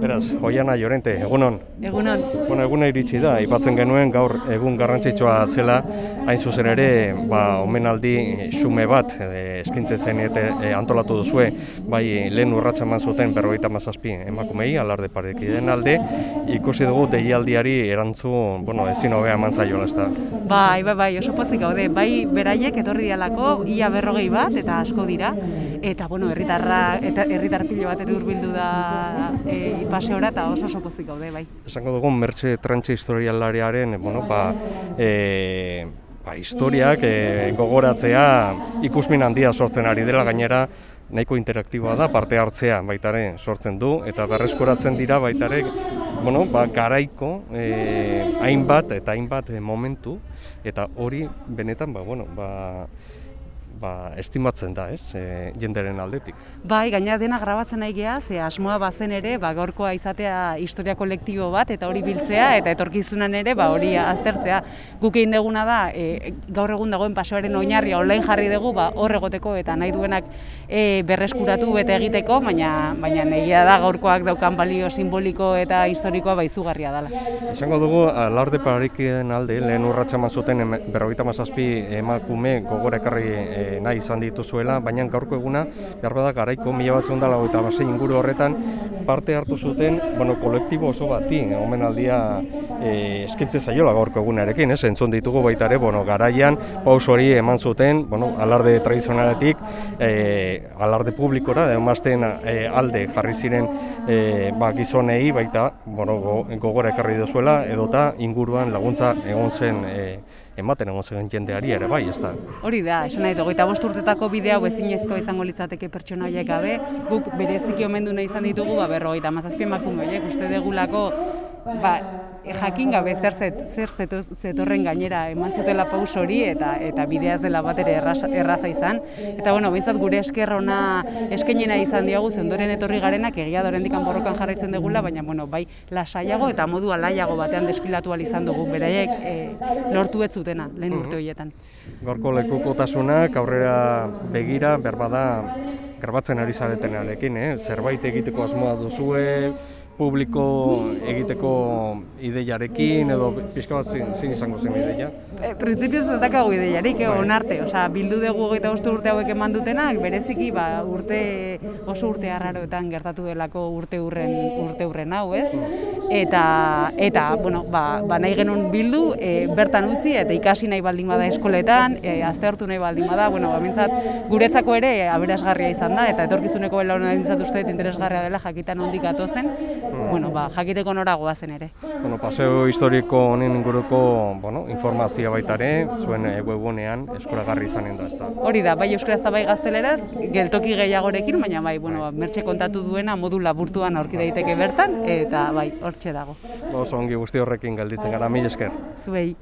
Beraz, Oiana Llorente, egunon. Egunon. Bueno, eguna iritsi da, aipatzen genuen gaur egun garrantzitsua zela, hain zuzen ere, ba, omenaldi xume bat e, eskintzen zen eta e, antolatu duzue, bai lehen urratsa eman zuten berrogeita mazazpi emakumei, alarde parekideen alde, ikusi dugu deialdiari erantzun, bueno, ezin hobea eman zaiola, ez da. Bai, bai, bai, oso pozik gaude. Bai, beraiek etorri dialako ia berrogei bat eta asko dira. Eta, bueno, herritarra eta herritar pilo bat hurbildu da e, paseora eta oso oso pozik gaude, bai. Esango dugu, Mertxe Trantxe historialariaren, bueno, ba, e, ba, historiak e, gogoratzea ikusmin handia sortzen ari dela gainera, nahiko interaktiboa da parte hartzea baitare sortzen du eta berreskuratzen dira baitare bueno, ba, garaiko e, hainbat eta hainbat momentu eta hori benetan ba, bueno, ba, ba, estimatzen da, ez, e, jenderen aldetik. Bai, gaina dena grabatzen nahi geha, ze asmoa bazen ere, ba, gaurkoa izatea historia kolektibo bat, eta hori biltzea, eta etorkizunan ere, ba, hori aztertzea. Guk egin deguna da, e, gaur egun dagoen pasoaren oinarria online jarri dugu, ba, hor egoteko, eta nahi duenak e, berreskuratu eta egiteko, baina baina negia da gaurkoak daukan balio simboliko eta historikoa ba, izugarria dela. Esango dugu, alarde pararikien alde, lehen urratxa zuten berrogeita mazazpi emakume gogora ekarri e, nahi izan dituzuela, baina gaurko eguna, behar da garaiko, mila bat zundala eta basei inguru horretan, parte hartu zuten, bueno, kolektibo oso bati, omenaldia e, eskintze zaiola gaurko egunarekin, ez, entzun ditugu baita ere, bueno, garaian, paus hori eman zuten, bueno, alarde tradizionaletik, e, alarde publikora, emazten e, alde jarri ziren e, ba, gizonei, baita, bueno, gogora ekarri duzuela, edota inguruan laguntza egon zen e, ematen egon zen jendeari ere bai, ez da. Hori da, esan nahi, dogoita bost urtetako bidea ezinezko izango litzateke pertsona horiek gabe, guk bereziki omendu nahi izan ditugu, ba, berrogeita mazazpi emakume horiek, uste degulako, ba, jakin gabe zer zet, zer zetorren gainera eman zutela paus hori eta eta bideaz dela bat ere erraza izan. Eta bueno beintzat gure esker ona eskenena izan diogu ze ondoren etorri garenak egia da oraindik borrokan jarraitzen degula baina bueno bai lasaiago eta modu alaiago batean desfilatu al izan dugu. Beraiek e, lortu ez zutena lehen urte horietan. Gorko lekukotasunak aurrera begira berbada grabatzen ari zaretenarekin eh? Zerbait egiteko asmoa duzue publiko egiteko ideiarekin edo pixka bat zin, izango zen ideia? E, Printzipioz ez dakago ideiarik, eh, bai. onarte, osea, bildu dugu eta bostu urte hauek eman dutenak, bereziki ba, urte oso urte harraroetan gertatu delako urte urren urte urren hau, ez? Eta, eta bueno, ba, ba nahi genuen bildu, e, bertan utzi eta ikasi nahi baldin bada eskoletan, e, azte hartu nahi baldin bada, bueno, ba, mintzat, guretzako ere aberasgarria izan da, eta etorkizuneko belauna dintzat uste interesgarria dela jakitan ondik atozen, Hmm. bueno, ba, jakiteko nora goazen ere. Bueno, paseo historiko honen inguruko bueno, informazioa baita ere, zuen e, webunean eskuragarri izanen da, ezta. Hori da, bai euskaraz eta bai gazteleraz, geltoki gehiagorekin, baina bai, bueno, ba, mertxe kontatu duena modu laburtuan aurki daiteke bertan, eta bai, hortxe dago. Oso ongi guzti horrekin gelditzen gara, mil esker. Zuei.